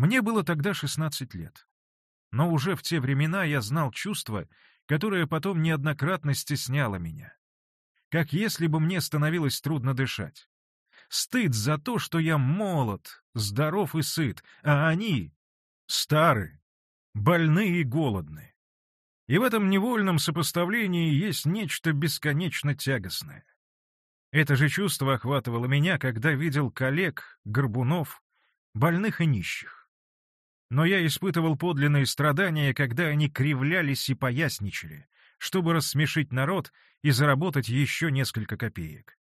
Мне было тогда 16 лет. Но уже в те времена я знал чувство, которое потом неоднократно стесняло меня. Как если бы мне становилось трудно дышать. Стыд за то, что я молод, здоров и сыт, а они стары, больны и голодны. И в этом невольном сопоставлении есть нечто бесконечно тягостное. Это же чувство охватывало меня, когда видел коллег, горбунов, больных и нищих. Но я испытывал подлинные страдания, когда они кривлялись и поясничали, чтобы рассмешить народ и заработать еще несколько копеек.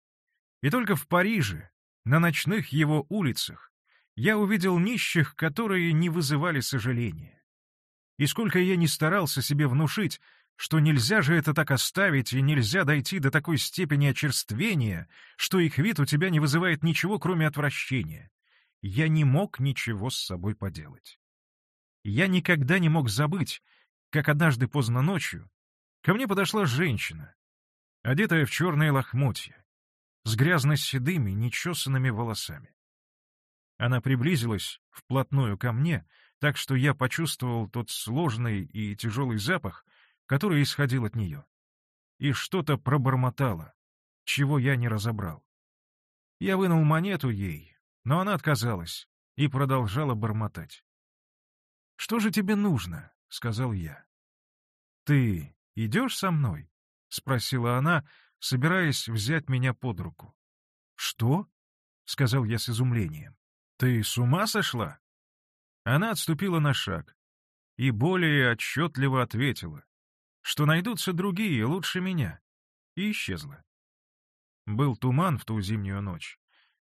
И только в Париже, на ночных его улицах, я увидел нищих, которые не вызывали сожаления. И сколько я не старался себе внушить, что нельзя же это так оставить и нельзя дойти до такой степени очерствения, что их вид у тебя не вызывает ничего, кроме отвращения. Я не мог ничего с собой поделать. Я никогда не мог забыть, как однажды поздно ночью ко мне подошла женщина, одетая в черные лохмотья, с грязно-седыми, нечесанными волосами. Она приблизилась вплотную ко мне, так что я почувствовал тот сложный и тяжелый запах, который исходил от нее. И что-то пробормотало, чего я не разобрал. Я вынул монету ей, но она отказалась и продолжала бормотать. «Что же тебе нужно?» — сказал я. «Ты идешь со мной?» — спросила она, собираясь взять меня под руку. «Что?» — сказал я с изумлением. «Ты с ума сошла?» Она отступила на шаг и более отчетливо ответила, что найдутся другие лучше меня, и исчезла. Был туман в ту зимнюю ночь.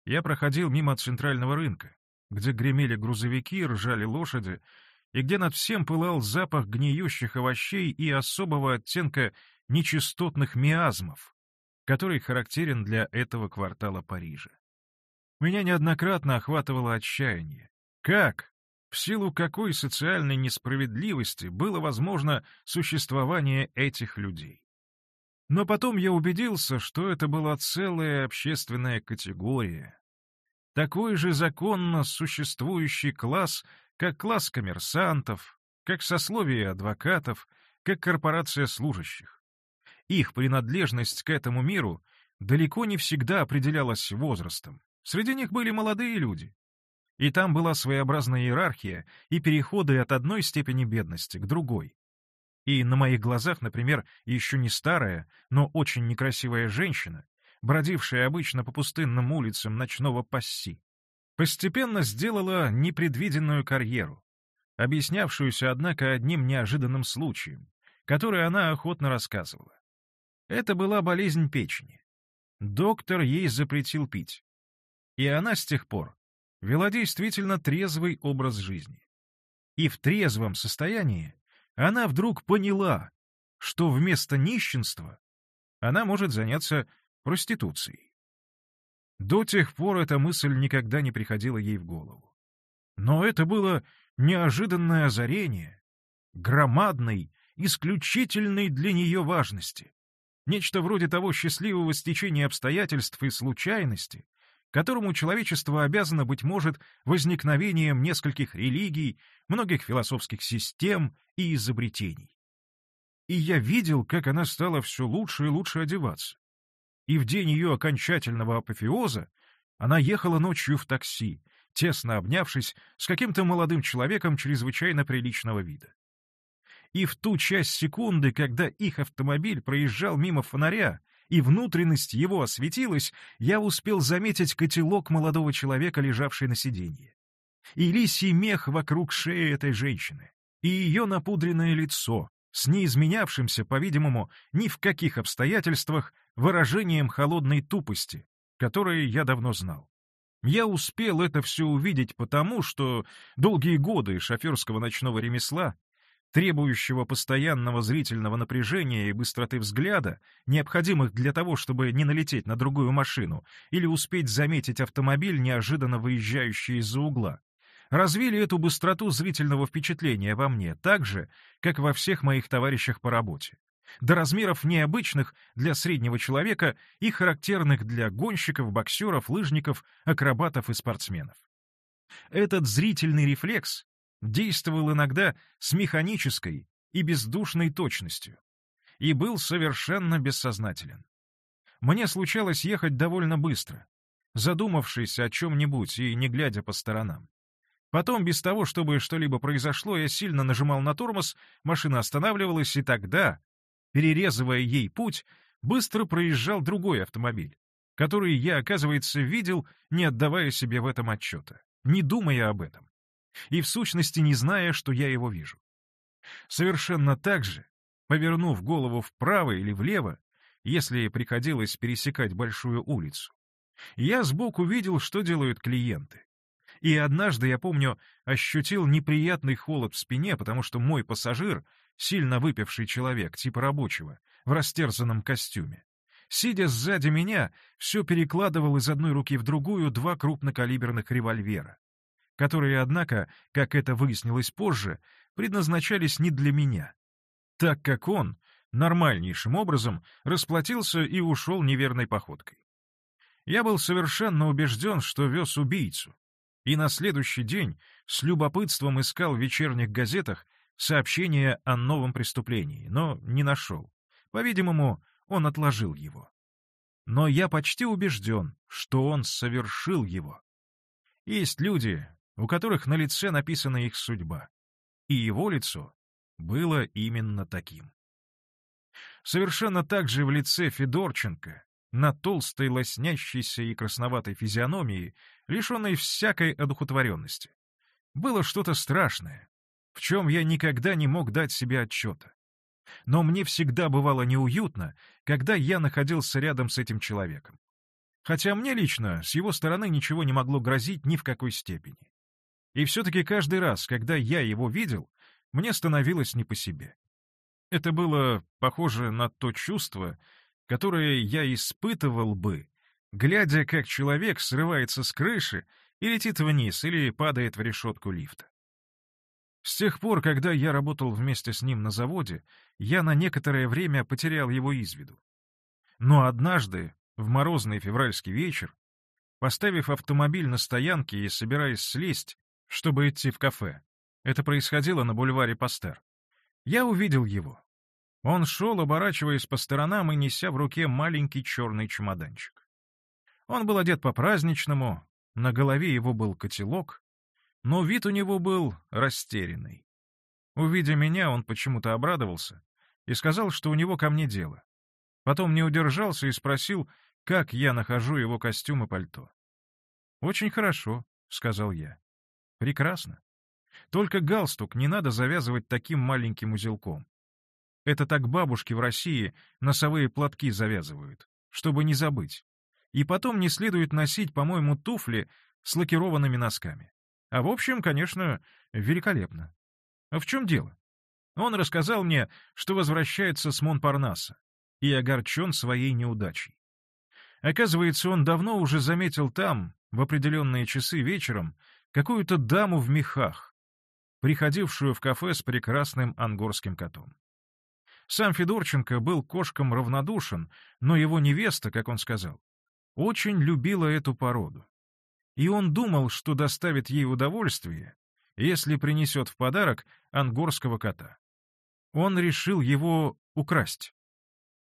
Я проходил мимо центрального рынка, где гремели грузовики, ржали лошади, и где над всем пылал запах гниющих овощей и особого оттенка нечистотных миазмов, который характерен для этого квартала Парижа. Меня неоднократно охватывало отчаяние. Как, в силу какой социальной несправедливости было возможно существование этих людей? Но потом я убедился, что это была целая общественная категория, такой же законно существующий класс, как класс коммерсантов, как сословие адвокатов, как корпорация служащих. Их принадлежность к этому миру далеко не всегда определялась возрастом. Среди них были молодые люди. И там была своеобразная иерархия и переходы от одной степени бедности к другой. И на моих глазах, например, еще не старая, но очень некрасивая женщина, бродившая обычно по пустынным улицам ночного Пасси, постепенно сделала непредвиденную карьеру, объяснявшуюся, однако, одним неожиданным случаем, который она охотно рассказывала. Это была болезнь печени. Доктор ей запретил пить. И она с тех пор вела действительно трезвый образ жизни. И в трезвом состоянии она вдруг поняла, что вместо нищенства она может заняться проституцией. До тех пор эта мысль никогда не приходила ей в голову. Но это было неожиданное озарение, громадной, исключительной для нее важности. Нечто вроде того счастливого стечения обстоятельств и случайности, которому человечество обязано, быть может, возникновением нескольких религий, многих философских систем и изобретений. И я видел, как она стала все лучше и лучше одеваться и в день ее окончательного апофеоза она ехала ночью в такси, тесно обнявшись с каким-то молодым человеком чрезвычайно приличного вида. И в ту часть секунды, когда их автомобиль проезжал мимо фонаря, и внутренность его осветилась, я успел заметить котелок молодого человека, лежавший на сиденье. И лисий мех вокруг шеи этой женщины, и ее напудренное лицо, с неизменявшимся, по-видимому, ни в каких обстоятельствах выражением холодной тупости, которое я давно знал. Я успел это все увидеть потому, что долгие годы шоферского ночного ремесла, требующего постоянного зрительного напряжения и быстроты взгляда, необходимых для того, чтобы не налететь на другую машину или успеть заметить автомобиль, неожиданно выезжающий из-за угла, развили эту быстроту зрительного впечатления во мне так же, как во всех моих товарищах по работе до размеров необычных для среднего человека и характерных для гонщиков, боксеров, лыжников, акробатов и спортсменов. Этот зрительный рефлекс действовал иногда с механической и бездушной точностью и был совершенно бессознателен. Мне случалось ехать довольно быстро, задумавшись о чем-нибудь и не глядя по сторонам. Потом, без того, чтобы что-либо произошло, я сильно нажимал на тормоз, машина останавливалась, и тогда, перерезывая ей путь, быстро проезжал другой автомобиль, который я, оказывается, видел, не отдавая себе в этом отчета, не думая об этом, и в сущности не зная, что я его вижу. Совершенно так же, повернув голову вправо или влево, если приходилось пересекать большую улицу, я сбоку видел, что делают клиенты. И однажды, я помню, ощутил неприятный холод в спине, потому что мой пассажир, сильно выпивший человек, типа рабочего, в растерзанном костюме, сидя сзади меня, все перекладывал из одной руки в другую два крупнокалиберных револьвера, которые, однако, как это выяснилось позже, предназначались не для меня, так как он нормальнейшим образом расплатился и ушел неверной походкой. Я был совершенно убежден, что вез убийцу, и на следующий день с любопытством искал в вечерних газетах сообщение о новом преступлении, но не нашел. По-видимому, он отложил его. Но я почти убежден, что он совершил его. Есть люди, у которых на лице написана их судьба, и его лицо было именно таким. Совершенно так же в лице Федорченко на толстой, лоснящейся и красноватой физиономии, лишенной всякой одухотворенности. Было что-то страшное, в чем я никогда не мог дать себе отчета. Но мне всегда бывало неуютно, когда я находился рядом с этим человеком. Хотя мне лично с его стороны ничего не могло грозить ни в какой степени. И все-таки каждый раз, когда я его видел, мне становилось не по себе. Это было похоже на то чувство, которое я испытывал бы, глядя, как человек срывается с крыши и летит вниз или падает в решетку лифта. С тех пор, когда я работал вместе с ним на заводе, я на некоторое время потерял его из виду. Но однажды, в морозный февральский вечер, поставив автомобиль на стоянке и собираясь слезть, чтобы идти в кафе, это происходило на бульваре Пастер, я увидел его. Он шел, оборачиваясь по сторонам и неся в руке маленький черный чемоданчик. Он был одет по-праздничному, на голове его был котелок, но вид у него был растерянный. Увидя меня, он почему-то обрадовался и сказал, что у него ко мне дело. Потом не удержался и спросил, как я нахожу его костюм и пальто. «Очень хорошо», — сказал я. «Прекрасно. Только галстук не надо завязывать таким маленьким узелком. Это так бабушки в России носовые платки завязывают, чтобы не забыть. И потом не следует носить, по-моему, туфли с лакированными носками. А в общем, конечно, великолепно. А в чем дело? Он рассказал мне, что возвращается с Монпарнаса и огорчен своей неудачей. Оказывается, он давно уже заметил там, в определенные часы вечером, какую-то даму в мехах, приходившую в кафе с прекрасным ангорским котом. Сам Федорченко был кошкам равнодушен, но его невеста, как он сказал, очень любила эту породу. И он думал, что доставит ей удовольствие, если принесет в подарок ангорского кота. Он решил его украсть.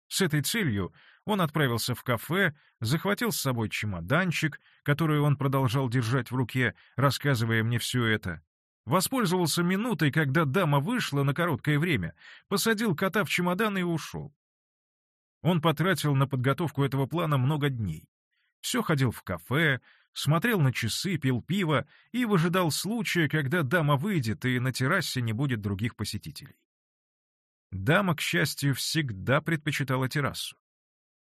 С этой целью он отправился в кафе, захватил с собой чемоданчик, который он продолжал держать в руке, рассказывая мне все это, Воспользовался минутой, когда дама вышла на короткое время, посадил кота в чемодан и ушел. Он потратил на подготовку этого плана много дней. Все ходил в кафе, смотрел на часы, пил пиво и выжидал случая, когда дама выйдет и на террасе не будет других посетителей. Дама, к счастью, всегда предпочитала террасу.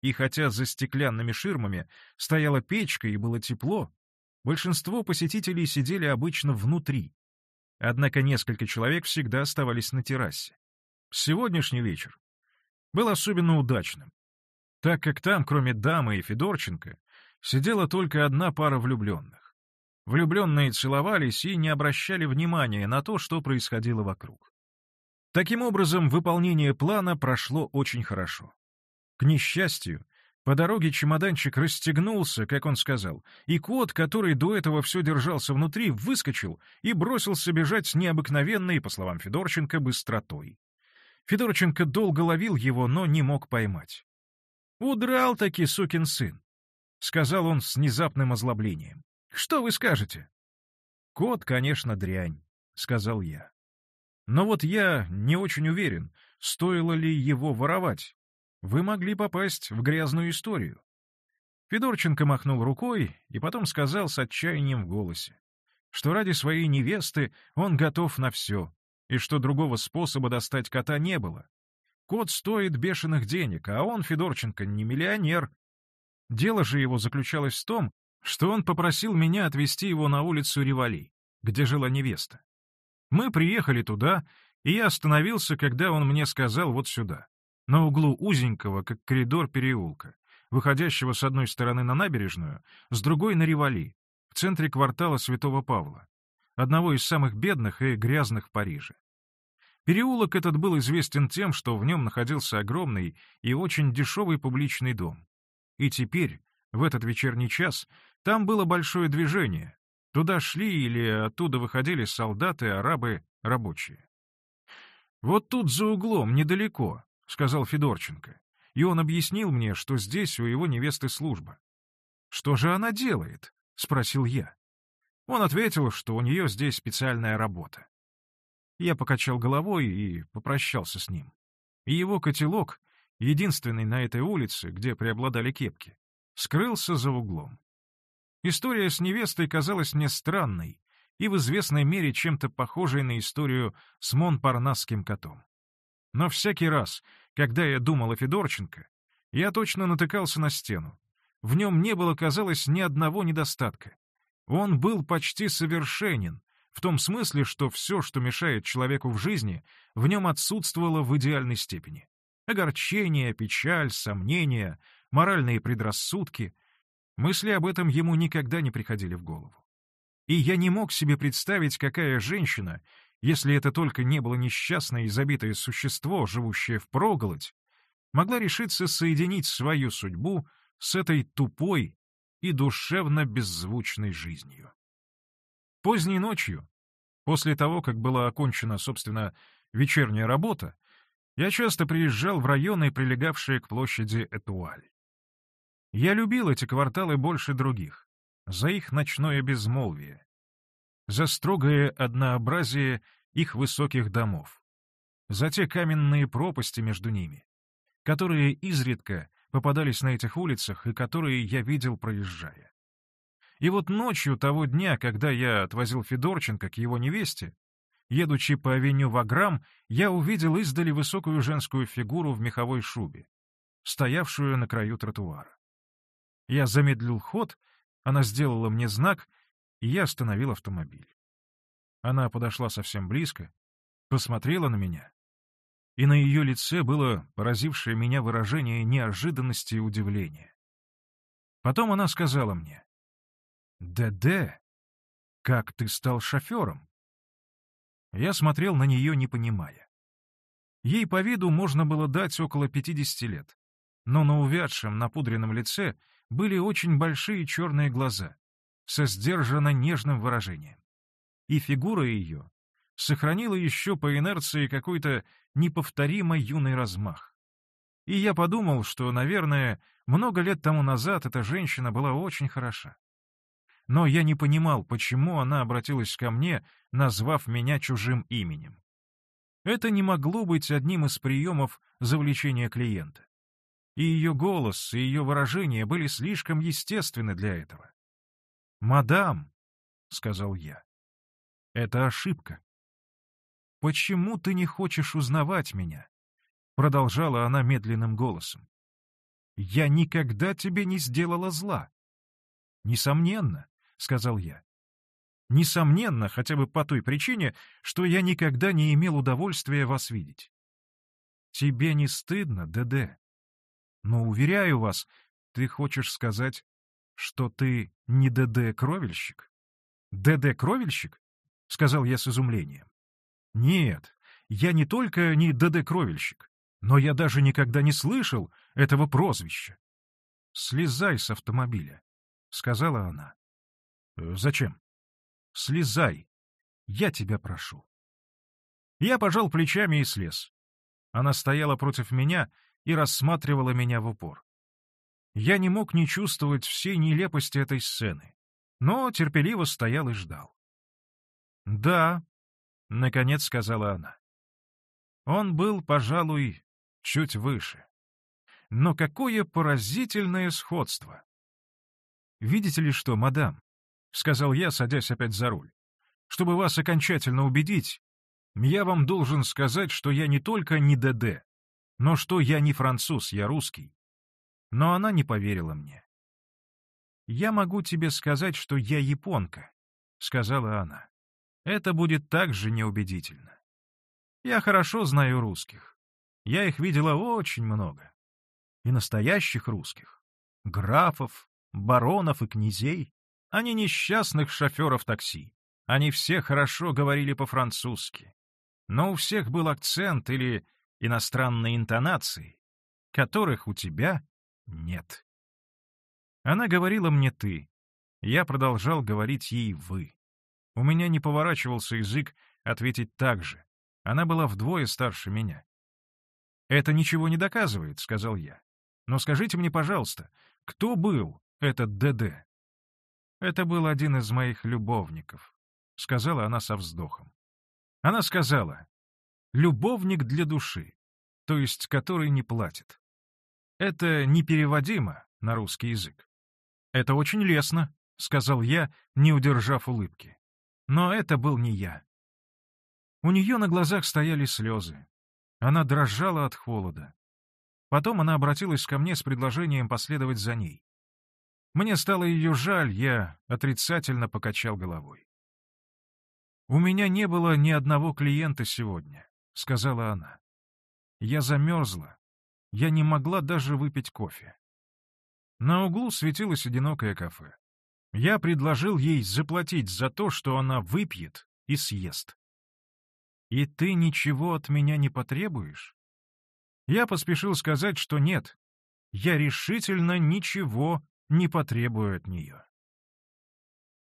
И хотя за стеклянными ширмами стояла печка и было тепло, большинство посетителей сидели обычно внутри, Однако несколько человек всегда оставались на террасе. Сегодняшний вечер был особенно удачным, так как там, кроме дамы и Федорченко, сидела только одна пара влюбленных. Влюбленные целовались и не обращали внимания на то, что происходило вокруг. Таким образом, выполнение плана прошло очень хорошо. К несчастью, По дороге чемоданчик расстегнулся, как он сказал, и кот, который до этого все держался внутри, выскочил и бросился бежать с необыкновенной, по словам Федорченко, быстротой. Федорченко долго ловил его, но не мог поймать. «Удрал-таки сукин сын», — сказал он с внезапным озлоблением. «Что вы скажете?» «Кот, конечно, дрянь», — сказал я. «Но вот я не очень уверен, стоило ли его воровать. Вы могли попасть в грязную историю». Федорченко махнул рукой и потом сказал с отчаянием в голосе, что ради своей невесты он готов на все, и что другого способа достать кота не было. Кот стоит бешеных денег, а он, Федорченко, не миллионер. Дело же его заключалось в том, что он попросил меня отвезти его на улицу Ревали, где жила невеста. Мы приехали туда, и я остановился, когда он мне сказал вот сюда на углу узенького, как коридор переулка, выходящего с одной стороны на набережную, с другой — на Ривали, в центре квартала Святого Павла, одного из самых бедных и грязных в Париже. Переулок этот был известен тем, что в нем находился огромный и очень дешевый публичный дом. И теперь, в этот вечерний час, там было большое движение. Туда шли или оттуда выходили солдаты, арабы, рабочие. Вот тут за углом, недалеко, — сказал Федорченко. И он объяснил мне, что здесь у его невесты служба. «Что же она делает?» — спросил я. Он ответил, что у нее здесь специальная работа. Я покачал головой и попрощался с ним. И его котелок, единственный на этой улице, где преобладали кепки, скрылся за углом. История с невестой казалась мне странной и в известной мере чем-то похожей на историю с Монпарнасским котом. Но всякий раз, когда я думал о Федорченко, я точно натыкался на стену. В нем не было, казалось, ни одного недостатка. Он был почти совершенен, в том смысле, что все, что мешает человеку в жизни, в нем отсутствовало в идеальной степени. Огорчение, печаль, сомнения, моральные предрассудки. Мысли об этом ему никогда не приходили в голову. И я не мог себе представить, какая женщина, если это только не было несчастное и забитое существо, живущее в проголодь, могла решиться соединить свою судьбу с этой тупой и душевно беззвучной жизнью. Поздней ночью, после того, как была окончена, собственно, вечерняя работа, я часто приезжал в районы, прилегавшие к площади Этуаль. Я любил эти кварталы больше других, за их ночное безмолвие, за строгое однообразие их высоких домов, за те каменные пропасти между ними, которые изредка попадались на этих улицах и которые я видел, проезжая. И вот ночью того дня, когда я отвозил Федорченко к его невесте, едучи по авеню Ваграм, я увидел издали высокую женскую фигуру в меховой шубе, стоявшую на краю тротуара. Я замедлил ход, она сделала мне знак, и я остановил автомобиль. Она подошла совсем близко, посмотрела на меня, и на ее лице было поразившее меня выражение неожиданности и удивления. Потом она сказала мне, «Д.Д., как ты стал шофером?» Я смотрел на нее, не понимая. Ей по виду можно было дать около 50 лет, но на увядшем, напудренном лице были очень большие черные глаза, со сдержанно нежным выражением. И фигура ее сохранила еще по инерции какой-то неповторимо юный размах. И я подумал, что, наверное, много лет тому назад эта женщина была очень хороша. Но я не понимал, почему она обратилась ко мне, назвав меня чужим именем. Это не могло быть одним из приемов завлечения клиента. И ее голос, и ее выражения были слишком естественны для этого. «Мадам», — сказал я, — «это ошибка». «Почему ты не хочешь узнавать меня?» — продолжала она медленным голосом. «Я никогда тебе не сделала зла». «Несомненно», — сказал я. «Несомненно, хотя бы по той причине, что я никогда не имел удовольствия вас видеть». «Тебе не стыдно, ДД?» «Но, уверяю вас, ты хочешь сказать, что ты не ДД-кровельщик? ДД-кровельщик? — сказал я с изумлением. Нет, я не только не ДД-кровельщик, но я даже никогда не слышал этого прозвища. «Слезай с автомобиля», — сказала она. «Э, «Зачем?» «Слезай. Я тебя прошу». Я пожал плечами и слез. Она стояла против меня и рассматривала меня в упор. Я не мог не чувствовать всей нелепости этой сцены, но терпеливо стоял и ждал. «Да», — наконец сказала она. Он был, пожалуй, чуть выше. Но какое поразительное сходство! «Видите ли что, мадам?» — сказал я, садясь опять за руль. «Чтобы вас окончательно убедить, я вам должен сказать, что я не только не ДД, но что я не француз, я русский. Но она не поверила мне. «Я могу тебе сказать, что я японка», — сказала она. «Это будет так же неубедительно. Я хорошо знаю русских. Я их видела очень много. И настоящих русских. Графов, баронов и князей, не несчастных шоферов такси. Они все хорошо говорили по-французски. Но у всех был акцент или иностранные интонации, которых у тебя нет. Она говорила мне «ты». Я продолжал говорить ей «вы». У меня не поворачивался язык ответить так же. Она была вдвое старше меня. «Это ничего не доказывает», — сказал я. «Но скажите мне, пожалуйста, кто был этот ДД?» «Это был один из моих любовников», — сказала она со вздохом. Она сказала, «любовник для души, то есть который не платит». Это непереводимо на русский язык. «Это очень лестно», — сказал я, не удержав улыбки. Но это был не я. У нее на глазах стояли слезы. Она дрожала от холода. Потом она обратилась ко мне с предложением последовать за ней. Мне стало ее жаль, я отрицательно покачал головой. «У меня не было ни одного клиента сегодня», — сказала она. «Я замерзла. Я не могла даже выпить кофе». На углу светилось одинокое кафе. Я предложил ей заплатить за то, что она выпьет и съест. «И ты ничего от меня не потребуешь?» Я поспешил сказать, что нет. Я решительно ничего не потребую от нее.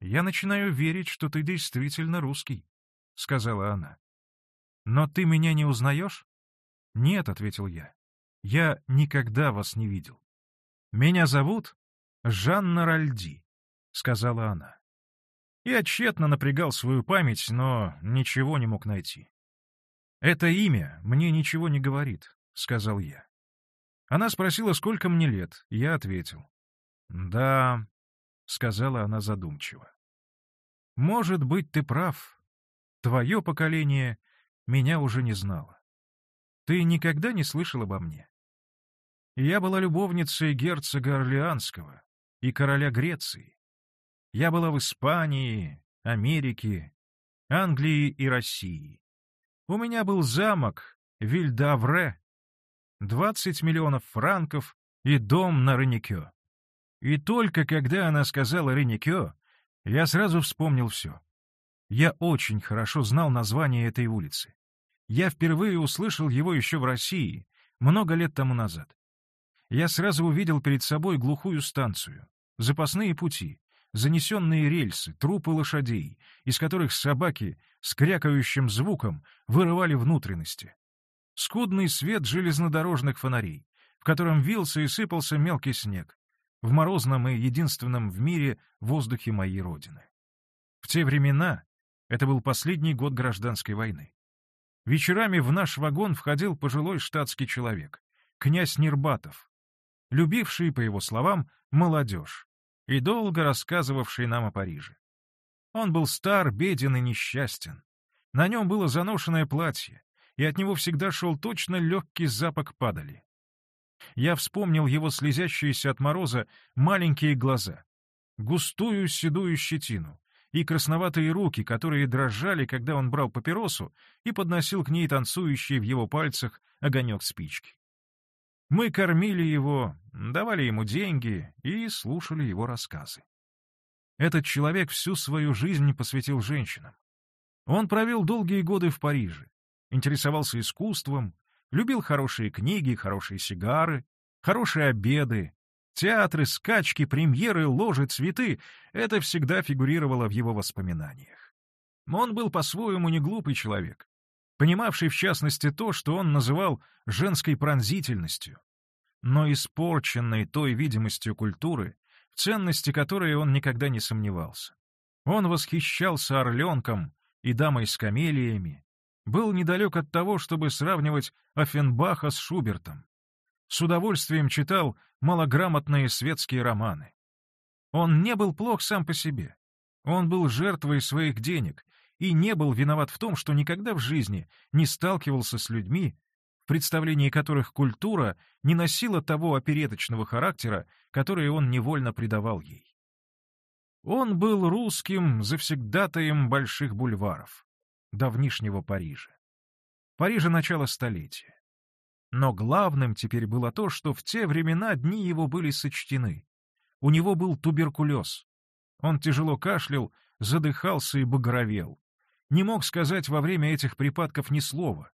«Я начинаю верить, что ты действительно русский», — сказала она. «Но ты меня не узнаешь?» «Нет», — ответил я. «Я никогда вас не видел». «Меня зовут Жанна Ральди», — сказала она. Я тщетно напрягал свою память, но ничего не мог найти. «Это имя мне ничего не говорит», — сказал я. Она спросила, сколько мне лет. Я ответил. «Да», — сказала она задумчиво. «Может быть, ты прав. Твое поколение меня уже не знало. Ты никогда не слышал обо мне? Я была любовницей герцога Орлеанского и короля Греции. Я была в Испании, Америке, Англии и России. У меня был замок Вильдавре, 20 миллионов франков и дом на Реникё. И только когда она сказала Реникё, я сразу вспомнил все. Я очень хорошо знал название этой улицы. Я впервые услышал его еще в России, много лет тому назад. Я сразу увидел перед собой глухую станцию, запасные пути, занесенные рельсы, трупы лошадей, из которых собаки с крякающим звуком вырывали внутренности. Скудный свет железнодорожных фонарей, в котором вился и сыпался мелкий снег, в морозном и единственном в мире воздухе моей родины. В те времена это был последний год гражданской войны. Вечерами в наш вагон входил пожилой штатский человек, князь Нербатов, любивший, по его словам, молодежь, и долго рассказывавший нам о Париже. Он был стар, беден и несчастен. На нем было заношенное платье, и от него всегда шел точно легкий запах падали. Я вспомнил его слезящиеся от мороза маленькие глаза, густую седую щетину и красноватые руки, которые дрожали, когда он брал папиросу и подносил к ней танцующий в его пальцах огонек спички. Мы кормили его, давали ему деньги и слушали его рассказы. Этот человек всю свою жизнь посвятил женщинам. Он провел долгие годы в Париже, интересовался искусством, любил хорошие книги, хорошие сигары, хорошие обеды, Театры, скачки, премьеры, ложи, цветы — это всегда фигурировало в его воспоминаниях. Он был по-своему не глупый человек, понимавший в частности то, что он называл женской пронзительностью, но испорченной той видимостью культуры, в ценности которой он никогда не сомневался. Он восхищался орленком и дамой с камелиями, был недалек от того, чтобы сравнивать Оффенбаха с Шубертом. С удовольствием читал малограмотные светские романы. Он не был плох сам по себе. Он был жертвой своих денег и не был виноват в том, что никогда в жизни не сталкивался с людьми, в представлении которых культура не носила того опереточного характера, который он невольно придавал ей. Он был русским завсегдатаем больших бульваров, давнишнего Парижа. Парижа начала столетия. Но главным теперь было то, что в те времена дни его были сочтены. У него был туберкулез. Он тяжело кашлял, задыхался и багровел. Не мог сказать во время этих припадков ни слова.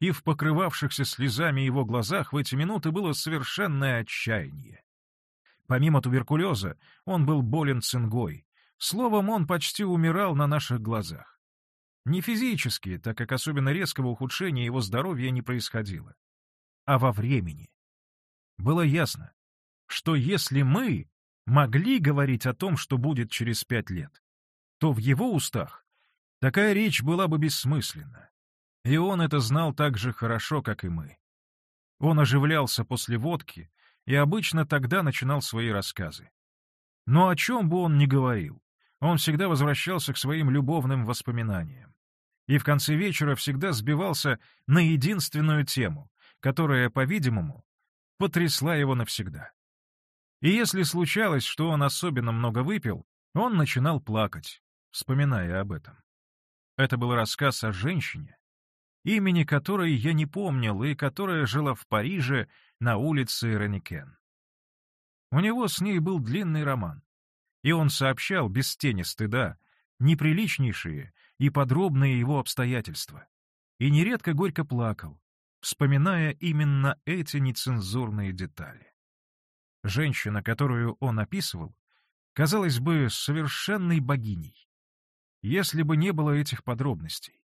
И в покрывавшихся слезами его глазах в эти минуты было совершенное отчаяние. Помимо туберкулеза, он был болен цингой. Словом, он почти умирал на наших глазах. Не физически, так как особенно резкого ухудшения его здоровья не происходило, а во времени. Было ясно, что если мы могли говорить о том, что будет через пять лет, то в его устах такая речь была бы бессмысленна. И он это знал так же хорошо, как и мы. Он оживлялся после водки, и обычно тогда начинал свои рассказы. Но о чем бы он ни говорил, он всегда возвращался к своим любовным воспоминаниям. И в конце вечера всегда сбивался на единственную тему, которая, по-видимому, потрясла его навсегда. И если случалось, что он особенно много выпил, он начинал плакать, вспоминая об этом. Это был рассказ о женщине, имени которой я не помнил и которая жила в Париже на улице Реникен. У него с ней был длинный роман, и он сообщал без тени стыда неприличнейшие и подробные его обстоятельства, и нередко горько плакал, вспоминая именно эти нецензурные детали. Женщина, которую он описывал, казалось бы, совершенной богиней, если бы не было этих подробностей,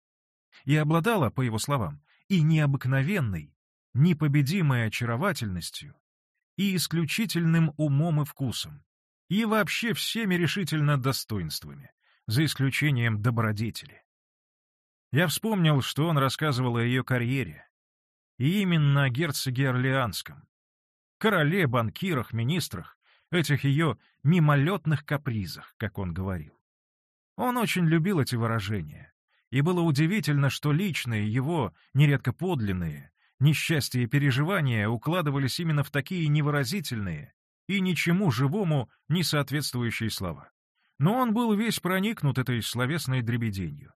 и обладала, по его словам, и необыкновенной, непобедимой очаровательностью, и исключительным умом и вкусом, и вообще всеми решительно достоинствами, за исключением добродетели. Я вспомнил, что он рассказывал о ее карьере, и именно о герцоге Орлеанском, короле, банкирах, министрах, этих ее мимолетных капризах, как он говорил. Он очень любил эти выражения, и было удивительно, что личные его, нередко подлинные, несчастья и переживания укладывались именно в такие невыразительные и ничему живому не соответствующие слова. Но он был весь проникнут этой словесной дребеденью.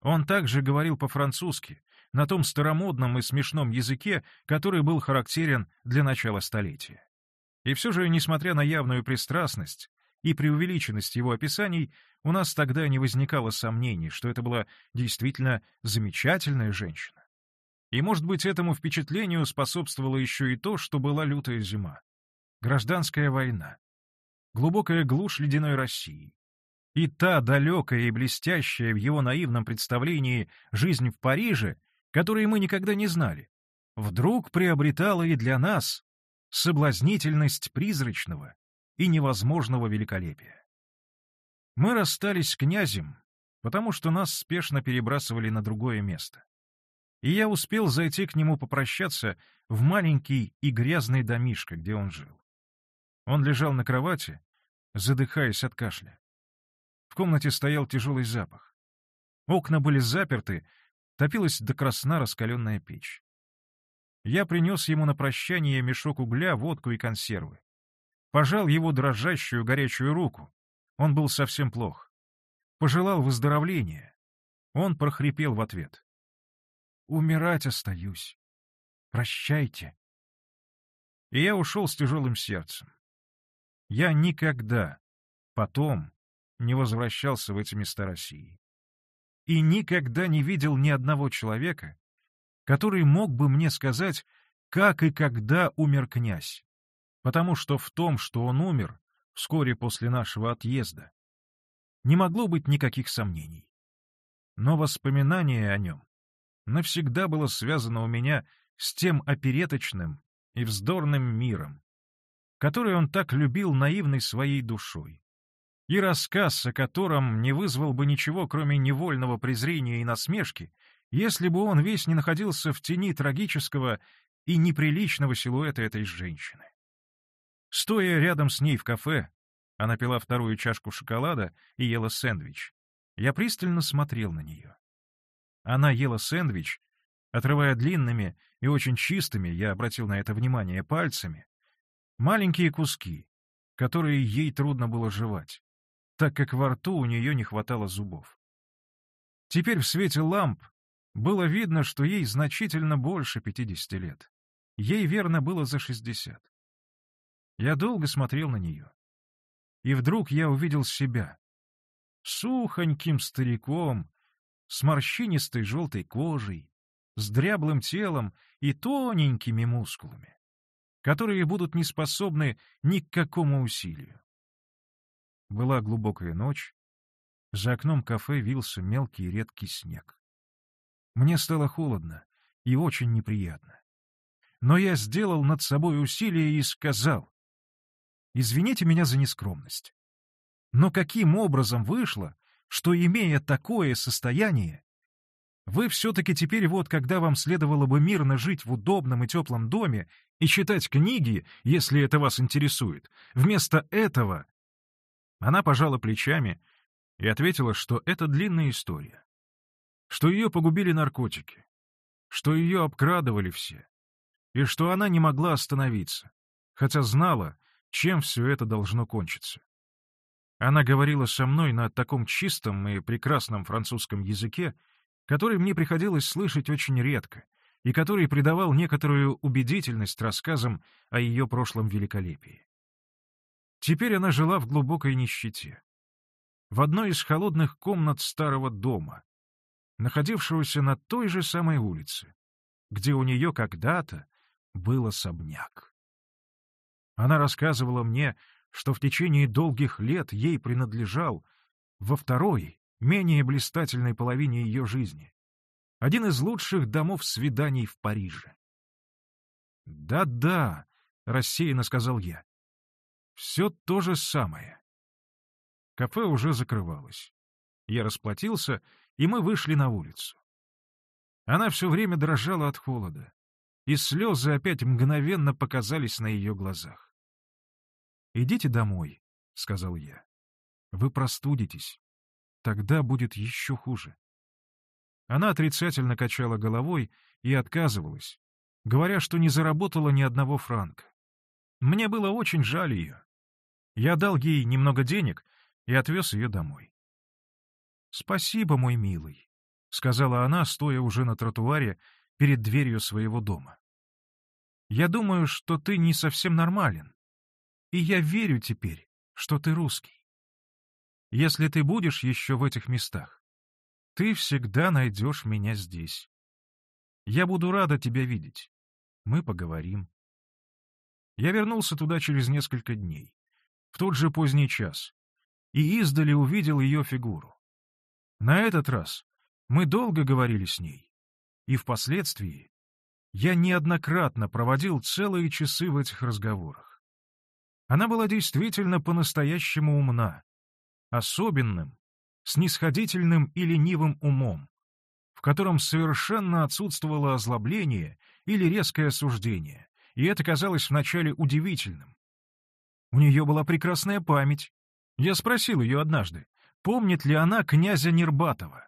Он также говорил по-французски, на том старомодном и смешном языке, который был характерен для начала столетия. И все же, несмотря на явную пристрастность и преувеличенность его описаний, у нас тогда не возникало сомнений, что это была действительно замечательная женщина. И, может быть, этому впечатлению способствовало еще и то, что была лютая зима. Гражданская война. Глубокая глушь ледяной России. И та далекая и блестящая в его наивном представлении жизнь в Париже, которой мы никогда не знали, вдруг приобретала и для нас соблазнительность призрачного и невозможного великолепия. Мы расстались с князем, потому что нас спешно перебрасывали на другое место и я успел зайти к нему попрощаться в маленький и грязный домишко, где он жил. Он лежал на кровати, задыхаясь от кашля. В комнате стоял тяжелый запах. Окна были заперты, топилась до красна раскаленная печь. Я принес ему на прощание мешок угля, водку и консервы. Пожал его дрожащую горячую руку. Он был совсем плох. Пожелал выздоровления. Он прохрипел в ответ. Умирать остаюсь. Прощайте. И я ушел с тяжелым сердцем. Я никогда потом не возвращался в эти места России. И никогда не видел ни одного человека, который мог бы мне сказать, как и когда умер князь, потому что в том, что он умер вскоре после нашего отъезда, не могло быть никаких сомнений. Но воспоминание о нем навсегда было связано у меня с тем опереточным и вздорным миром, который он так любил наивной своей душой, и рассказ о котором не вызвал бы ничего, кроме невольного презрения и насмешки, если бы он весь не находился в тени трагического и неприличного силуэта этой женщины. Стоя рядом с ней в кафе, она пила вторую чашку шоколада и ела сэндвич. Я пристально смотрел на нее. Она ела сэндвич, отрывая длинными и очень чистыми, я обратил на это внимание, пальцами, маленькие куски, которые ей трудно было жевать, так как во рту у нее не хватало зубов. Теперь в свете ламп было видно, что ей значительно больше 50 лет. Ей, верно, было за 60. Я долго смотрел на нее. И вдруг я увидел себя. Сухоньким стариком, с морщинистой желтой кожей, с дряблым телом и тоненькими мускулами, которые будут не способны ни к какому усилию. Была глубокая ночь, за окном кафе вился мелкий редкий снег. Мне стало холодно и очень неприятно. Но я сделал над собой усилие и сказал, «Извините меня за нескромность. Но каким образом вышло, что, имея такое состояние, вы все-таки теперь вот, когда вам следовало бы мирно жить в удобном и теплом доме и читать книги, если это вас интересует, вместо этого...» Она пожала плечами и ответила, что это длинная история что ее погубили наркотики, что ее обкрадывали все, и что она не могла остановиться, хотя знала, чем все это должно кончиться. Она говорила со мной на таком чистом и прекрасном французском языке, который мне приходилось слышать очень редко, и который придавал некоторую убедительность рассказам о ее прошлом великолепии. Теперь она жила в глубокой нищете. В одной из холодных комнат старого дома, находившегося на той же самой улице, где у нее когда-то был особняк. Она рассказывала мне, что в течение долгих лет ей принадлежал во второй, менее блистательной половине ее жизни, один из лучших домов свиданий в Париже. «Да-да», — рассеянно сказал я, — «все то же самое». Кафе уже закрывалось. Я расплатился и мы вышли на улицу. Она все время дрожала от холода, и слезы опять мгновенно показались на ее глазах. «Идите домой», — сказал я. «Вы простудитесь. Тогда будет еще хуже». Она отрицательно качала головой и отказывалась, говоря, что не заработала ни одного франка. Мне было очень жаль ее. Я дал ей немного денег и отвез ее домой. «Спасибо, мой милый», — сказала она, стоя уже на тротуаре перед дверью своего дома. «Я думаю, что ты не совсем нормален, и я верю теперь, что ты русский. Если ты будешь еще в этих местах, ты всегда найдешь меня здесь. Я буду рада тебя видеть. Мы поговорим». Я вернулся туда через несколько дней, в тот же поздний час, и издали увидел ее фигуру. На этот раз мы долго говорили с ней, и впоследствии я неоднократно проводил целые часы в этих разговорах. Она была действительно по-настоящему умна, особенным, снисходительным и ленивым умом, в котором совершенно отсутствовало озлобление или резкое осуждение, и это казалось вначале удивительным. У нее была прекрасная память. Я спросил ее однажды, помнит ли она князя Нербатова.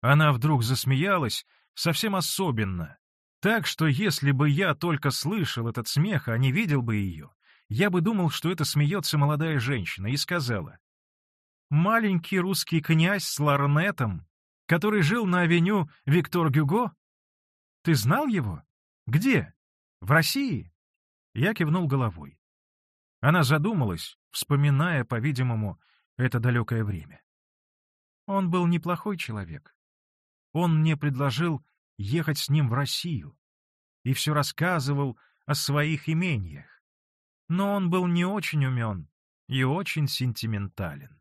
Она вдруг засмеялась, совсем особенно, так что если бы я только слышал этот смех, а не видел бы ее, я бы думал, что это смеется молодая женщина, и сказала, «Маленький русский князь с ларнетом, который жил на авеню Виктор Гюго? Ты знал его? Где? В России?» Я кивнул головой. Она задумалась, вспоминая, по-видимому, это далекое время. Он был неплохой человек. Он мне предложил ехать с ним в Россию и все рассказывал о своих имениях. Но он был не очень умен и очень сентиментален.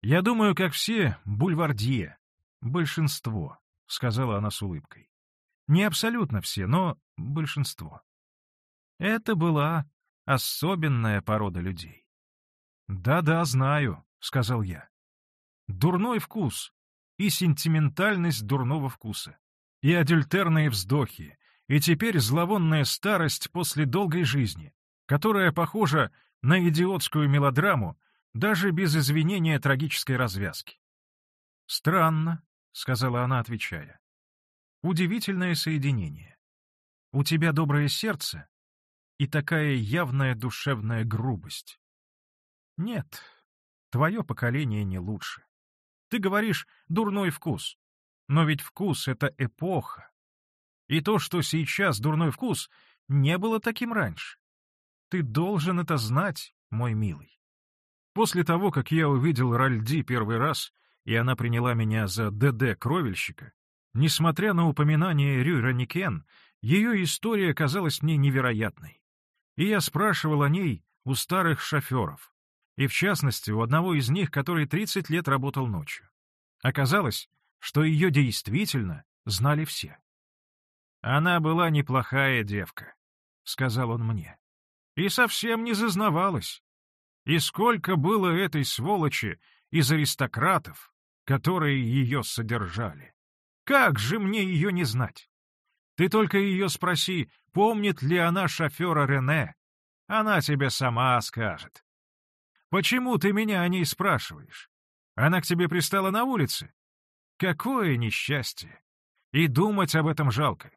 «Я думаю, как все, бульвардье. Большинство», — сказала она с улыбкой. «Не абсолютно все, но большинство». Это была особенная порода людей. «Да-да, знаю», — сказал я. «Дурной вкус и сентиментальность дурного вкуса, и адюльтерные вздохи, и теперь зловонная старость после долгой жизни, которая похожа на идиотскую мелодраму, даже без извинения трагической развязки. «Странно», — сказала она, отвечая. «Удивительное соединение. У тебя доброе сердце и такая явная душевная грубость. Нет, твое поколение не лучше. Ты говоришь «дурной вкус», но ведь вкус — это эпоха. И то, что сейчас дурной вкус, не было таким раньше. Ты должен это знать, мой милый. После того, как я увидел Ральди первый раз, и она приняла меня за ДД-кровельщика, несмотря на упоминание Рюра Никен, ее история казалась мне невероятной. И я спрашивал о ней у старых шоферов, и в частности у одного из них, который 30 лет работал ночью. Оказалось, что ее действительно знали все. «Она была неплохая девка», — сказал он мне. «И совсем не зазнавалась. И сколько было этой сволочи из аристократов, которые ее содержали. Как же мне ее не знать? Ты только ее спроси, помнит ли она шофера Рене. Она тебе сама скажет. Почему ты меня о ней спрашиваешь? Она к тебе пристала на улице? Какое несчастье! И думать об этом жалко.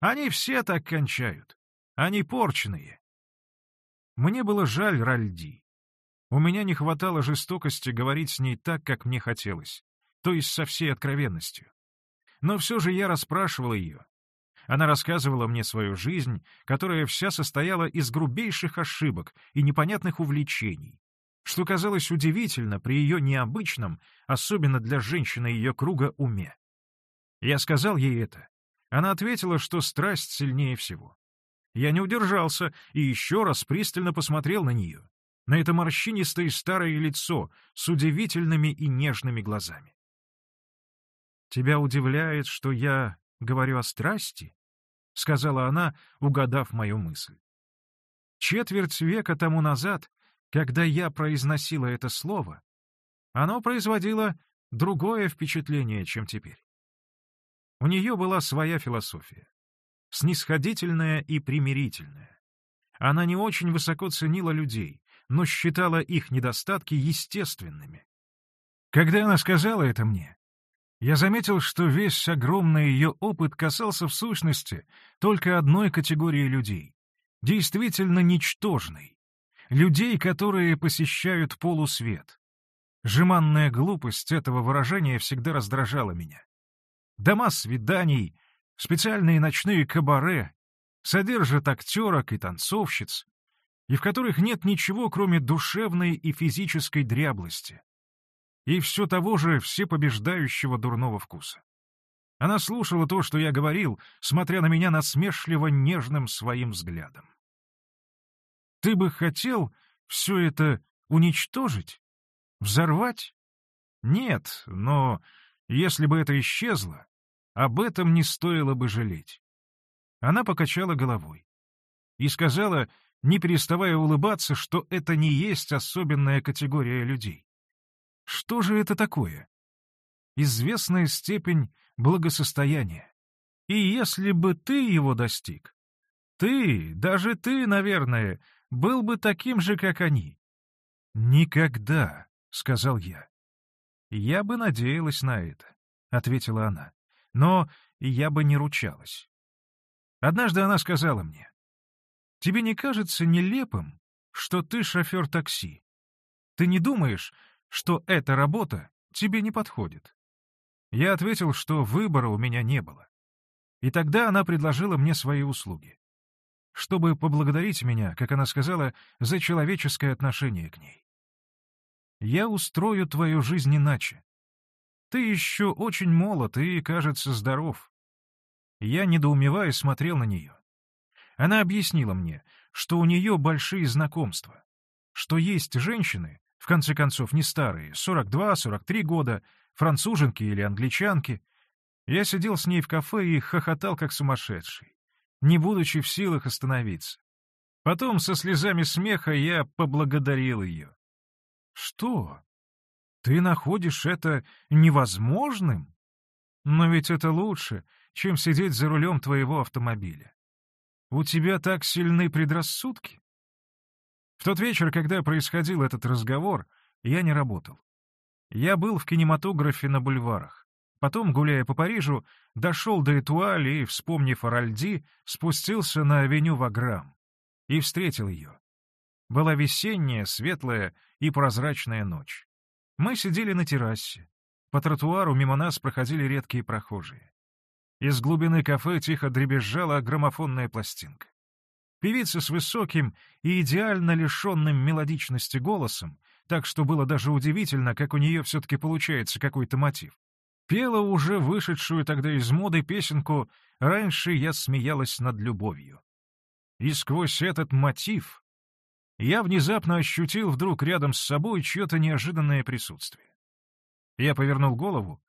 Они все так кончают. Они порченые. Мне было жаль Ральди. У меня не хватало жестокости говорить с ней так, как мне хотелось, то есть со всей откровенностью. Но все же я расспрашивал ее. Она рассказывала мне свою жизнь, которая вся состояла из грубейших ошибок и непонятных увлечений, что казалось удивительно при ее необычном, особенно для женщины ее круга, уме. Я сказал ей это, она ответила, что страсть сильнее всего. Я не удержался и еще раз пристально посмотрел на нее, на это морщинистое старое лицо с удивительными и нежными глазами. «Тебя удивляет, что я говорю о страсти?» — сказала она, угадав мою мысль. Четверть века тому назад, когда я произносила это слово, оно производило другое впечатление, чем теперь. У нее была своя философия, снисходительная и примирительная. Она не очень высоко ценила людей, но считала их недостатки естественными. Когда она сказала это мне, я заметил, что весь огромный ее опыт касался в сущности только одной категории людей, действительно ничтожной, людей, которые посещают полусвет. Жеманная глупость этого выражения всегда раздражала меня. Дома свиданий, специальные ночные кабаре содержат актерок и танцовщиц, и в которых нет ничего, кроме душевной и физической дряблости, и все того же всепобеждающего дурного вкуса. Она слушала то, что я говорил, смотря на меня насмешливо нежным своим взглядом. «Ты бы хотел все это уничтожить? Взорвать? Нет, но если бы это исчезло, об этом не стоило бы жалеть. Она покачала головой и сказала, не переставая улыбаться, что это не есть особенная категория людей. Что же это такое? Известная степень благосостояния. И если бы ты его достиг, ты, даже ты, наверное, был бы таким же, как они. «Никогда», — сказал я. «Я бы надеялась на это», — ответила она но я бы не ручалась. Однажды она сказала мне, «Тебе не кажется нелепым, что ты шофер такси? Ты не думаешь, что эта работа тебе не подходит?» Я ответил, что выбора у меня не было. И тогда она предложила мне свои услуги, чтобы поблагодарить меня, как она сказала, за человеческое отношение к ней. «Я устрою твою жизнь иначе. Ты еще очень молод и, кажется, здоров. Я, недоумевая, смотрел на нее. Она объяснила мне, что у нее большие знакомства, что есть женщины, в конце концов не старые, 42-43 года, француженки или англичанки. Я сидел с ней в кафе и хохотал как сумасшедший, не будучи в силах остановиться. Потом со слезами смеха я поблагодарил ее. «Что? Ты находишь это невозможным? Но ведь это лучше, чем сидеть за рулем твоего автомобиля. У тебя так сильны предрассудки?» В тот вечер, когда происходил этот разговор, я не работал. Я был в кинематографе на бульварах. Потом, гуляя по Парижу, дошел до Этуали и, вспомнив о Ральди, спустился на авеню Ваграм и встретил ее. Была весенняя, светлая и прозрачная ночь. Мы сидели на террасе. По тротуару мимо нас проходили редкие прохожие. Из глубины кафе тихо дребезжала граммофонная пластинка. Певица с высоким и идеально лишенным мелодичности голосом, так что было даже удивительно, как у нее все-таки получается какой-то мотив. Пела уже вышедшую тогда из моды песенку «Раньше я смеялась над любовью». И сквозь этот мотив я внезапно ощутил вдруг рядом с собой чье-то неожиданное присутствие. Я повернул голову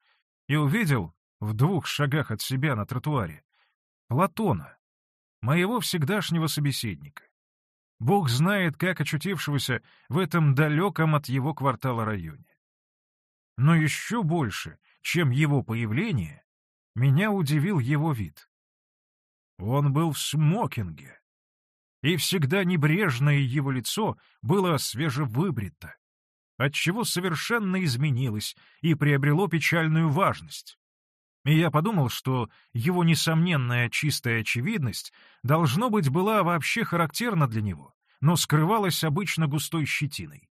и увидел в двух шагах от себя на тротуаре Платона, моего всегдашнего собеседника. Бог знает, как очутившегося в этом далеком от его квартала районе. Но еще больше, чем его появление, меня удивил его вид. Он был в смокинге, и всегда небрежное его лицо было свежевыбрито, отчего совершенно изменилось и приобрело печальную важность. И я подумал, что его несомненная чистая очевидность, должно быть, была вообще характерна для него, но скрывалась обычно густой щетиной.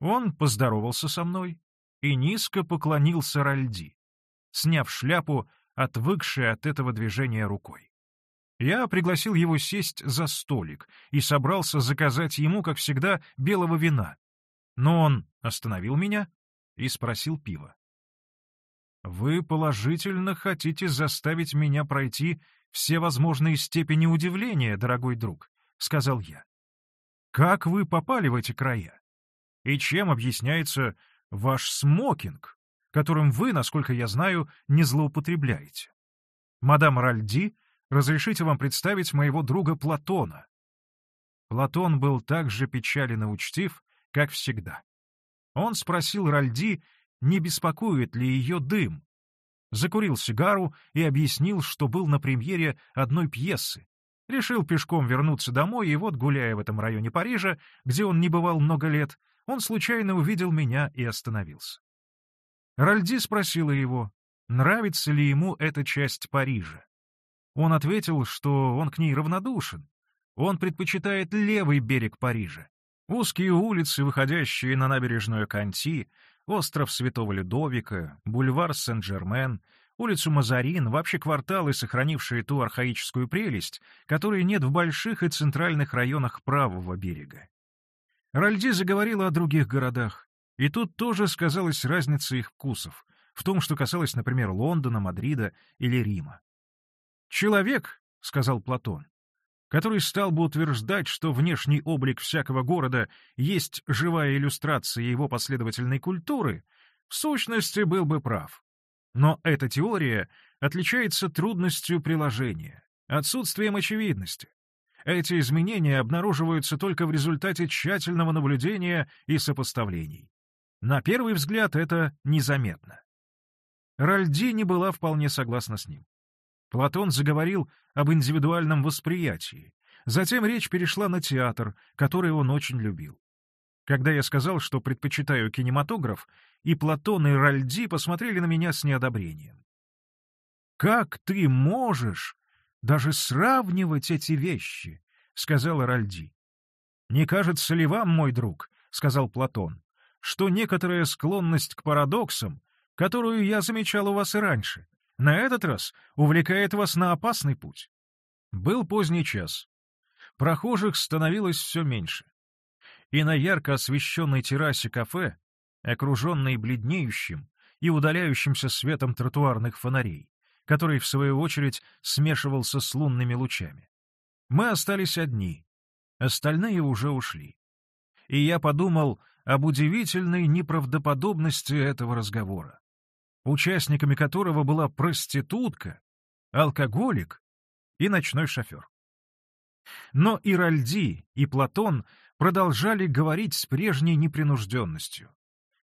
Он поздоровался со мной и низко поклонился Ральди, сняв шляпу, отвыкшей от этого движения рукой. Я пригласил его сесть за столик и собрался заказать ему, как всегда, белого вина. Но он остановил меня и спросил пива. «Вы положительно хотите заставить меня пройти все возможные степени удивления, дорогой друг», — сказал я. «Как вы попали в эти края? И чем объясняется ваш смокинг, которым вы, насколько я знаю, не злоупотребляете? Мадам Ральди, разрешите вам представить моего друга Платона». Платон был так же печален и учтив, как всегда. Он спросил Ральди, не беспокоит ли ее дым. Закурил сигару и объяснил, что был на премьере одной пьесы. Решил пешком вернуться домой, и вот, гуляя в этом районе Парижа, где он не бывал много лет, он случайно увидел меня и остановился. Ральди спросила его, нравится ли ему эта часть Парижа. Он ответил, что он к ней равнодушен. Он предпочитает левый берег Парижа. Узкие улицы, выходящие на набережную Канти, остров Святого Людовика, бульвар Сен-Жермен, улицу Мазарин, вообще кварталы, сохранившие ту архаическую прелесть, которой нет в больших и центральных районах правого берега. Ральди заговорила о других городах, и тут тоже сказалась разница их вкусов, в том, что касалось, например, Лондона, Мадрида или Рима. «Человек», — сказал Платон, который стал бы утверждать, что внешний облик всякого города есть живая иллюстрация его последовательной культуры, в сущности был бы прав. Но эта теория отличается трудностью приложения, отсутствием очевидности. Эти изменения обнаруживаются только в результате тщательного наблюдения и сопоставлений. На первый взгляд это незаметно. Ральди не была вполне согласна с ним. Платон заговорил об индивидуальном восприятии. Затем речь перешла на театр, который он очень любил. Когда я сказал, что предпочитаю кинематограф, и Платон, и Ральди посмотрели на меня с неодобрением. «Как ты можешь даже сравнивать эти вещи?» — сказала Ральди. «Не кажется ли вам, мой друг, — сказал Платон, — что некоторая склонность к парадоксам, которую я замечал у вас и раньше, на этот раз увлекает вас на опасный путь. Был поздний час. Прохожих становилось все меньше. И на ярко освещенной террасе кафе, окруженной бледнеющим и удаляющимся светом тротуарных фонарей, который, в свою очередь, смешивался с лунными лучами. Мы остались одни, Остальные уже ушли. И я подумал об удивительной неправдоподобности этого разговора, участниками которого была проститутка, алкоголик и ночной шофер. Но и Ральди, и Платон продолжали говорить с прежней непринужденностью.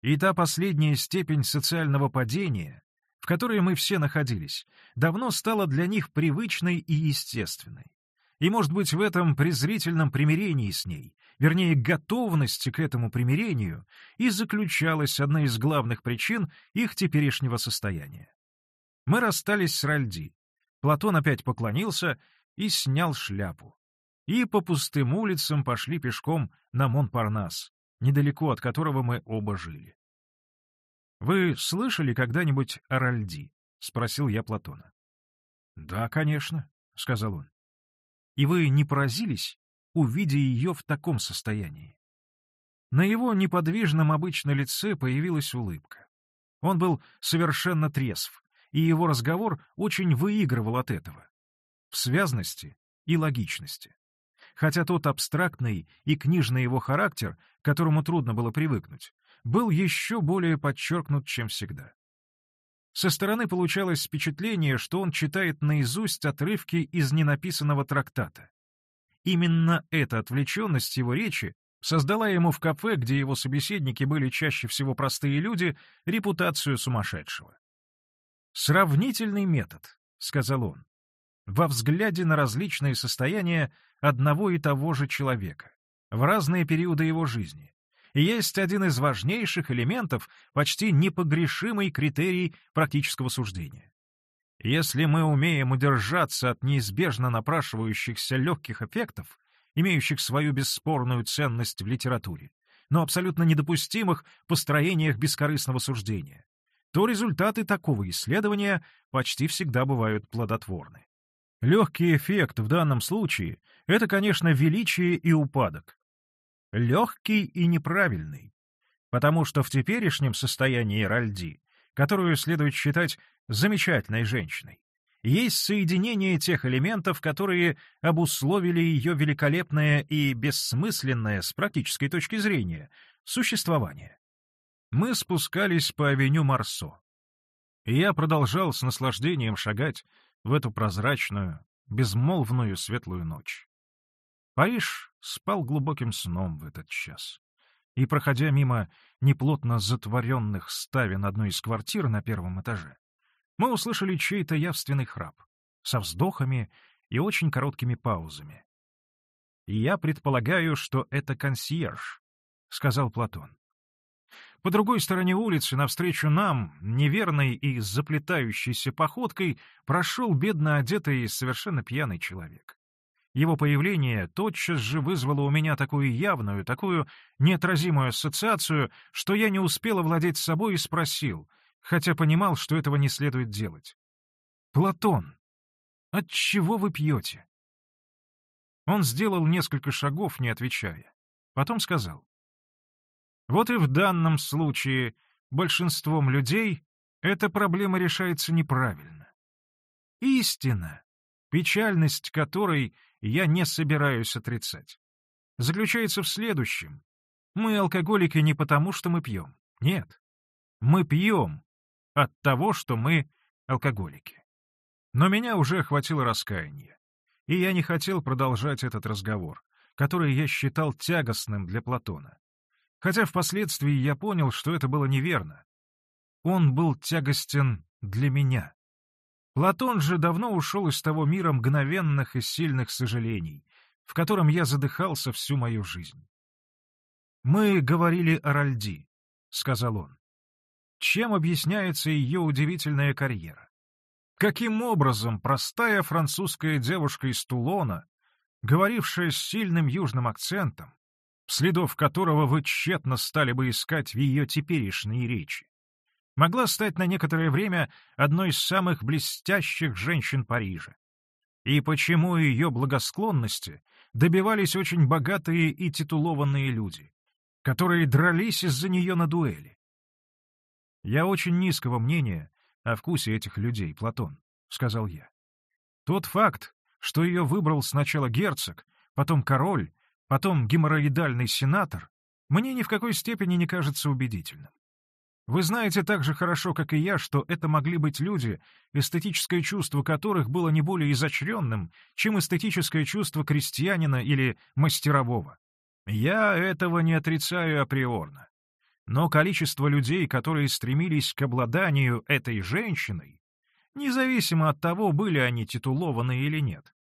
И та последняя степень социального падения, в которой мы все находились, давно стала для них привычной и естественной. И, может быть, в этом презрительном примирении с ней, вернее, готовности к этому примирению, и заключалась одна из главных причин их теперешнего состояния. Мы расстались с Ральди. Платон опять поклонился и снял шляпу. И по пустым улицам пошли пешком на Монпарнас, недалеко от которого мы оба жили. «Вы слышали когда-нибудь о Ральди?» — спросил я Платона. «Да, конечно», — сказал он. «И вы не поразились, увидя ее в таком состоянии?» На его неподвижном обычном лице появилась улыбка. Он был совершенно трезв, и его разговор очень выигрывал от этого. В связности и логичности хотя тот абстрактный и книжный его характер, к которому трудно было привыкнуть, был еще более подчеркнут, чем всегда. Со стороны получалось впечатление, что он читает наизусть отрывки из ненаписанного трактата. Именно эта отвлеченность его речи создала ему в кафе, где его собеседники были чаще всего простые люди, репутацию сумасшедшего. «Сравнительный метод», — сказал он, во взгляде на различные состояния одного и того же человека в разные периоды его жизни. Есть один из важнейших элементов, почти непогрешимый критерий практического суждения. Если мы умеем удержаться от неизбежно напрашивающихся легких эффектов, имеющих свою бесспорную ценность в литературе, но абсолютно недопустимых построениях бескорыстного суждения, то результаты такого исследования почти всегда бывают плодотворны. Легкий эффект в данном случае — это, конечно, величие и упадок. Легкий и неправильный, потому что в теперешнем состоянии Ральди, которую следует считать замечательной женщиной, есть соединение тех элементов, которые обусловили ее великолепное и бессмысленное с практической точки зрения существование. Мы спускались по авеню Марсо. Я продолжал с наслаждением шагать в эту прозрачную, безмолвную светлую ночь. Париж спал глубоким сном в этот час. И, проходя мимо неплотно затворенных ставен одной из квартир на первом этаже, мы услышали чей-то явственный храп, со вздохами и очень короткими паузами. «И я предполагаю, что это консьерж», — сказал Платон. По другой стороне улицы, навстречу нам, неверной и заплетающейся походкой, прошел бедно одетый и совершенно пьяный человек. Его появление тотчас же вызвало у меня такую явную, такую неотразимую ассоциацию, что я не успел овладеть собой и спросил, хотя понимал, что этого не следует делать. «Платон, от чего вы пьете?» Он сделал несколько шагов, не отвечая. Потом сказал. Вот и в данном случае большинством людей эта проблема решается неправильно. Истина, печальность которой я не собираюсь отрицать, заключается в следующем. Мы алкоголики не потому, что мы пьем. Нет. Мы пьем от того, что мы алкоголики. Но меня уже охватило раскаяние, и я не хотел продолжать этот разговор, который я считал тягостным для Платона хотя впоследствии я понял, что это было неверно. Он был тягостен для меня. Платон же давно ушел из того мира мгновенных и сильных сожалений, в котором я задыхался всю мою жизнь. «Мы говорили о Ральди», — сказал он. Чем объясняется ее удивительная карьера? Каким образом простая французская девушка из Тулона, говорившая с сильным южным акцентом, следов которого вы тщетно стали бы искать в ее теперешней речи, могла стать на некоторое время одной из самых блестящих женщин Парижа. И почему ее благосклонности добивались очень богатые и титулованные люди, которые дрались из-за нее на дуэли. «Я очень низкого мнения о вкусе этих людей, Платон», — сказал я. «Тот факт, что ее выбрал сначала герцог, потом король, потом геморроидальный сенатор, мне ни в какой степени не кажется убедительным. Вы знаете так же хорошо, как и я, что это могли быть люди, эстетическое чувство которых было не более изощренным, чем эстетическое чувство крестьянина или мастерового. Я этого не отрицаю априорно. Но количество людей, которые стремились к обладанию этой женщиной, независимо от того, были они титулованы или нет,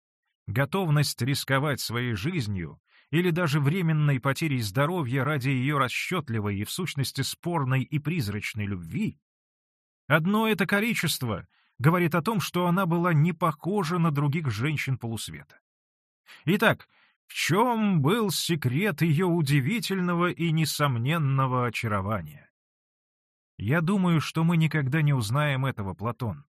готовность рисковать своей жизнью или даже временной потерей здоровья ради ее расчетливой и в сущности спорной и призрачной любви, одно это количество говорит о том, что она была не похожа на других женщин полусвета. Итак, в чем был секрет ее удивительного и несомненного очарования? Я думаю, что мы никогда не узнаем этого, Платон.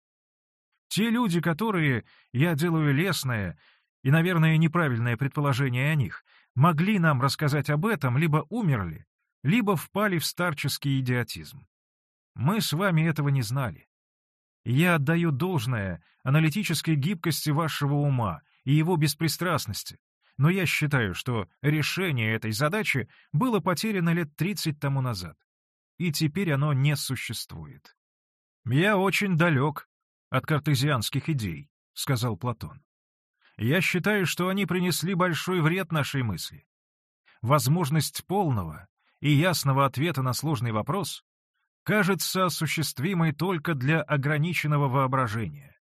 Те люди, которые, я делаю лесное и, наверное, неправильное предположение о них, могли нам рассказать об этом, либо умерли, либо впали в старческий идиотизм. Мы с вами этого не знали. Я отдаю должное аналитической гибкости вашего ума и его беспристрастности, но я считаю, что решение этой задачи было потеряно лет 30 тому назад, и теперь оно не существует. «Я очень далек от картезианских идей», — сказал Платон. Я считаю, что они принесли большой вред нашей мысли. Возможность полного и ясного ответа на сложный вопрос кажется осуществимой только для ограниченного воображения.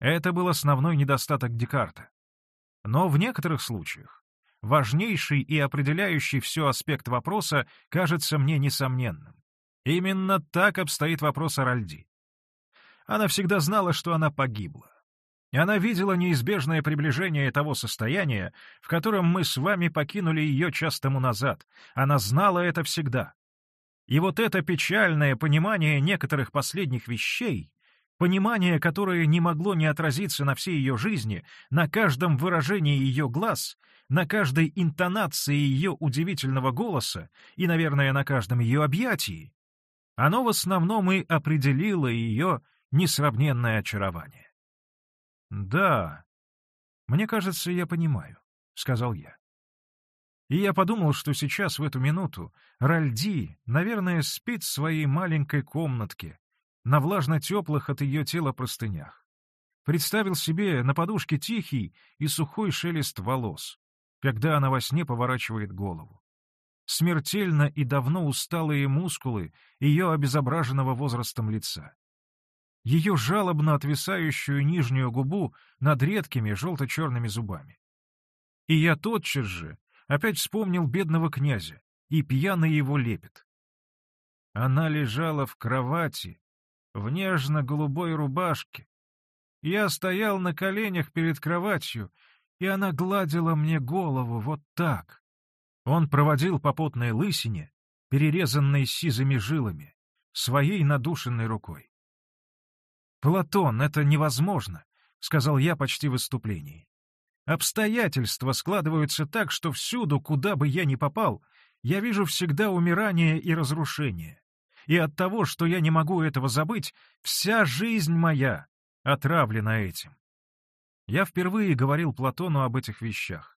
Это был основной недостаток Декарта. Но в некоторых случаях важнейший и определяющий все аспект вопроса кажется мне несомненным. Именно так обстоит вопрос о Ральди. Она всегда знала, что она погибла. Она видела неизбежное приближение того состояния, в котором мы с вами покинули ее час тому назад. Она знала это всегда. И вот это печальное понимание некоторых последних вещей, понимание, которое не могло не отразиться на всей ее жизни, на каждом выражении ее глаз, на каждой интонации ее удивительного голоса и, наверное, на каждом ее объятии, оно в основном и определило ее несравненное очарование. «Да, мне кажется, я понимаю», — сказал я. И я подумал, что сейчас, в эту минуту, Ральди, наверное, спит в своей маленькой комнатке, на влажно-теплых от ее тела простынях. Представил себе на подушке тихий и сухой шелест волос, когда она во сне поворачивает голову. Смертельно и давно усталые мускулы ее обезображенного возрастом лица ее жалобно отвисающую нижнюю губу над редкими желто-черными зубами. И я тотчас же опять вспомнил бедного князя и пьяный его лепет. Она лежала в кровати, в нежно-голубой рубашке. Я стоял на коленях перед кроватью, и она гладила мне голову вот так. Он проводил по потной лысине, перерезанной сизыми жилами, своей надушенной рукой. «Платон, это невозможно», — сказал я почти в выступлении. «Обстоятельства складываются так, что всюду, куда бы я ни попал, я вижу всегда умирание и разрушение. И от того, что я не могу этого забыть, вся жизнь моя отравлена этим». Я впервые говорил Платону об этих вещах,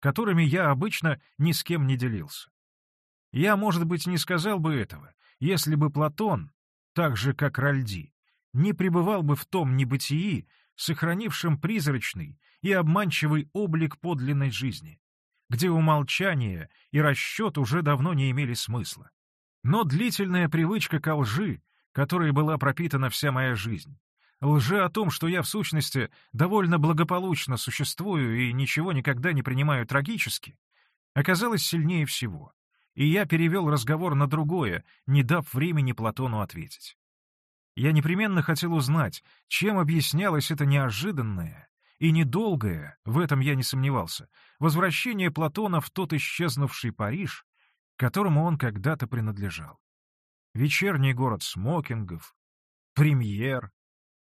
которыми я обычно ни с кем не делился. Я, может быть, не сказал бы этого, если бы Платон, так же, как Ральди, не пребывал бы в том небытии, сохранившем призрачный и обманчивый облик подлинной жизни, где умолчание и расчет уже давно не имели смысла. Но длительная привычка ко лжи, которой была пропитана вся моя жизнь, лжи о том, что я в сущности довольно благополучно существую и ничего никогда не принимаю трагически, оказалась сильнее всего, и я перевел разговор на другое, не дав времени Платону ответить. Я непременно хотел узнать, чем объяснялось это неожиданное и недолгое, в этом я не сомневался, возвращение Платона в тот исчезнувший Париж, которому он когда-то принадлежал. Вечерний город смокингов, премьер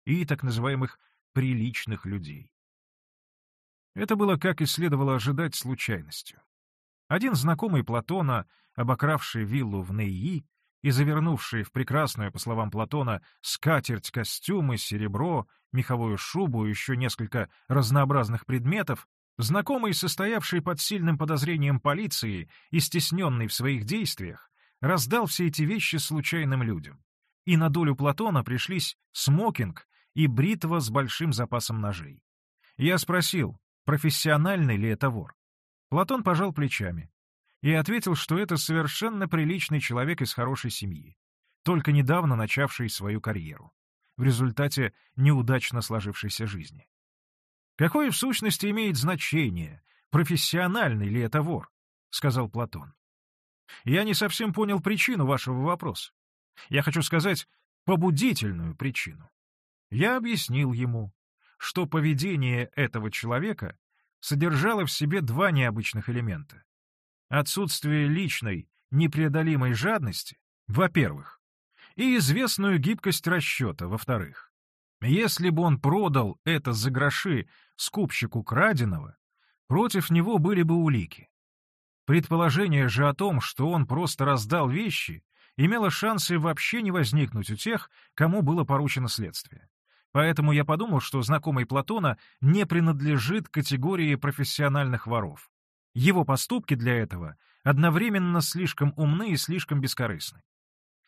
и так называемых «приличных людей». Это было, как и следовало ожидать, случайностью. Один знакомый Платона, обокравший виллу в Нейи, и завернувшие в прекрасную, по словам Платона, скатерть, костюмы, серебро, меховую шубу и еще несколько разнообразных предметов, Знакомый, состоявший под сильным подозрением полиции и стесненный в своих действиях, раздал все эти вещи случайным людям. И на долю Платона пришлись смокинг и бритва с большим запасом ножей. Я спросил, профессиональный ли это вор. Платон пожал плечами и ответил, что это совершенно приличный человек из хорошей семьи, только недавно начавший свою карьеру, в результате неудачно сложившейся жизни. Какое в сущности имеет значение, профессиональный ли это вор? — сказал Платон. Я не совсем понял причину вашего вопроса. Я хочу сказать, побудительную причину. Я объяснил ему, что поведение этого человека содержало в себе два необычных элемента. Отсутствие личной, непреодолимой жадности, во-первых, и известную гибкость расчета, во-вторых. Если бы он продал это за гроши скупщику краденого, против него были бы улики. Предположение же о том, что он просто раздал вещи, имело шансы вообще не возникнуть у тех, кому было поручено следствие. Поэтому я подумал, что знакомый Платона не принадлежит категории профессиональных воров. Его поступки для этого одновременно слишком умны и слишком бескорыстны.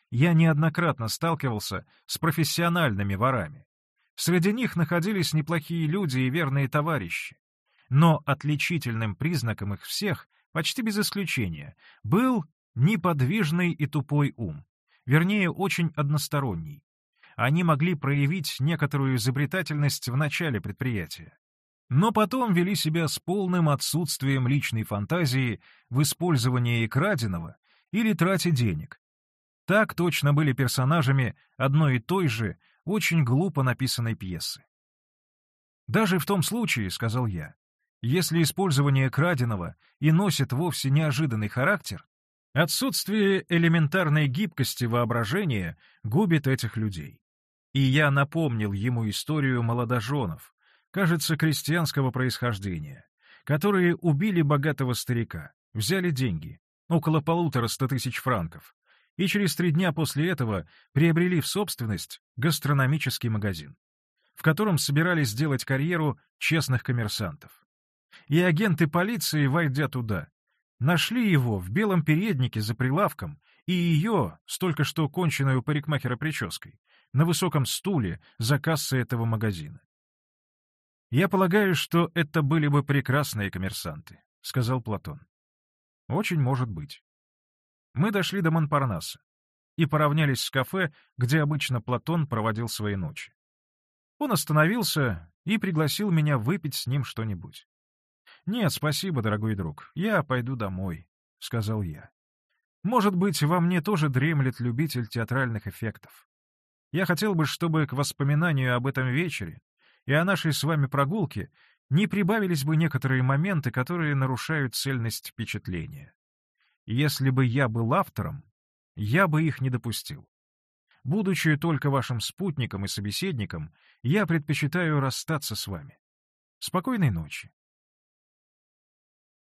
Я неоднократно сталкивался с профессиональными ворами. Среди них находились неплохие люди и верные товарищи. Но отличительным признаком их всех, почти без исключения, был неподвижный и тупой ум, вернее, очень односторонний. Они могли проявить некоторую изобретательность в начале предприятия, но потом вели себя с полным отсутствием личной фантазии в использовании краденого или трате денег. Так точно были персонажами одной и той же, очень глупо написанной пьесы. «Даже в том случае, — сказал я, — если использование краденого и носит вовсе неожиданный характер, отсутствие элементарной гибкости воображения губит этих людей. И я напомнил ему историю молодоженов, кажется, крестьянского происхождения, которые убили богатого старика, взяли деньги, около полутора ста тысяч франков, и через три дня после этого приобрели в собственность гастрономический магазин, в котором собирались сделать карьеру честных коммерсантов. И агенты полиции, войдя туда, нашли его в белом переднике за прилавком и ее, столько что конченную парикмахера прической, на высоком стуле за кассой этого магазина. «Я полагаю, что это были бы прекрасные коммерсанты», — сказал Платон. «Очень может быть». Мы дошли до Монпарнаса и поравнялись с кафе, где обычно Платон проводил свои ночи. Он остановился и пригласил меня выпить с ним что-нибудь. «Нет, спасибо, дорогой друг, я пойду домой», — сказал я. «Может быть, во мне тоже дремлет любитель театральных эффектов. Я хотел бы, чтобы к воспоминанию об этом вечере и о нашей с вами прогулке не прибавились бы некоторые моменты, которые нарушают цельность впечатления. Если бы я был автором, я бы их не допустил. Будучи только вашим спутником и собеседником, я предпочитаю расстаться с вами. Спокойной ночи.